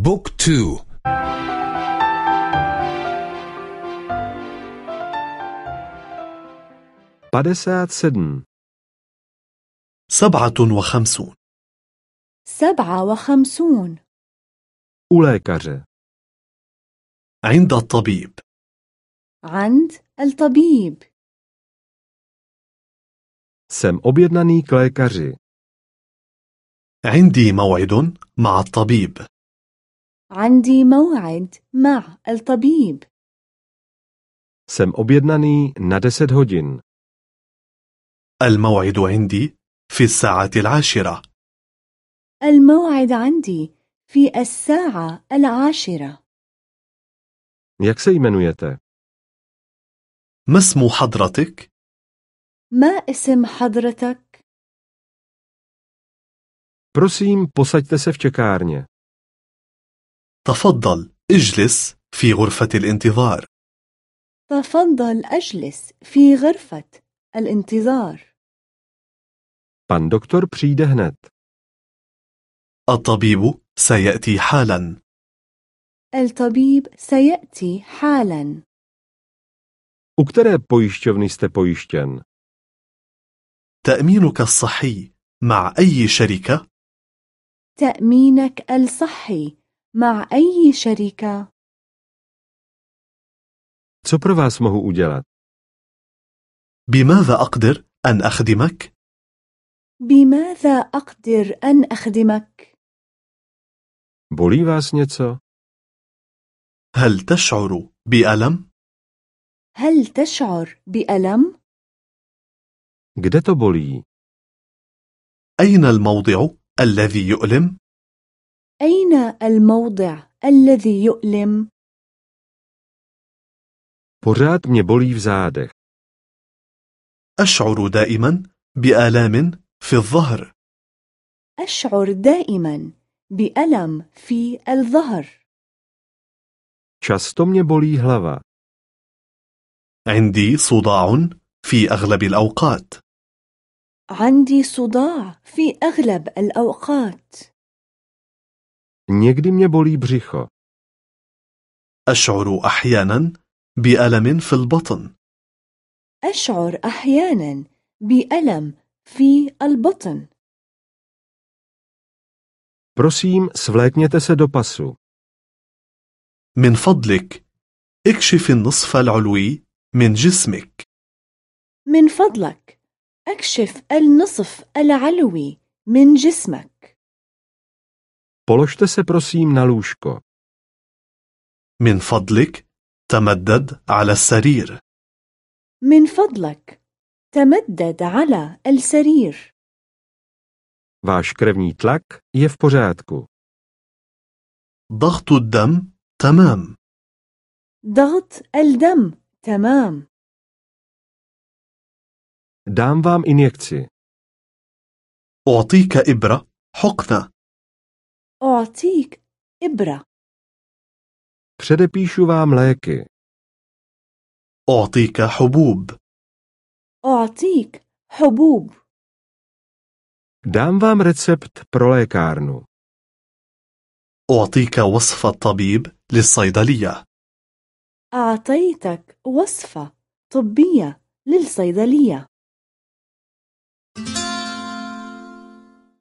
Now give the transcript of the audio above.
بوك تو. padesát sedm, سبعة وخمسون. سبعة وخمسون. lékaře, عند الطبيب. عند الطبيب. jsem objednaný k lékaři, عندي موعد مع الطبيب. عندي موعد مع الطبيب jsem objednaný na deset hodin, الموعد عندي في الساعة العاشرة الموعد عندي في الساعة العاشرة jak se jmenujete? ما اسم حضرتك؟ ما اسم حضرتك؟ Prosím, posaďte se v čekárně. تفضل اجلس في غرفة الانتظار تفضل أجلس في غرفة الانتظار Pan doktor přijde hned. الطبيب سيأتي حالا الطبيب سيأتي حالا U které pojišťovny jste pojištěn? تأمينك الصحي مع أي شركة؟ تأمينك الصحي مع أي شركة؟ Co pro vás mohu udělat? بماذا أقدر أن أخدمك؟ بماذا أقدر أن أخدمك؟ Bolí vás něco? هل تشعر بألم؟ هل تشعر بألم؟ Kde to bolí? أين الموضع الذي يؤلم؟ أين الموضع الذي يؤلم؟ Pořád mě bolí v zádech. أشعر دائما بآلام في الظهر أشعر دائما بألم في الظهر Často mě bolí hlava. عندي صداع في أغلب الأوقات عندي صداع في أغلب الأوقات Někdy mě bolí břicho. أشعر أحيانا بألم في البطن أشعر أحيانا بألم في البطن Prosím, svlékněte se do pasu. من فضلك اكشف النصف العلوي من جسمك من فضلك أكشف النصف العلوي من جسمك Položte se prosím na lůžko. من فضلك تمدد على السرير من فضلك تمدد على السرير Váš krevní tlak je v pořádku. ضغط الدم تمام ضغط الدم تمام Dám vám injekci. أعطيك إبرة حقنة أعطيك إبرة. Předepíšu vám léky. أعطيك حبوب. أعطيك حبوب. Dám vám recept pro lékárnu. أعطيك وصف الطبيب للصيدلية. أعطيتك وصفة طبية للصيدلية.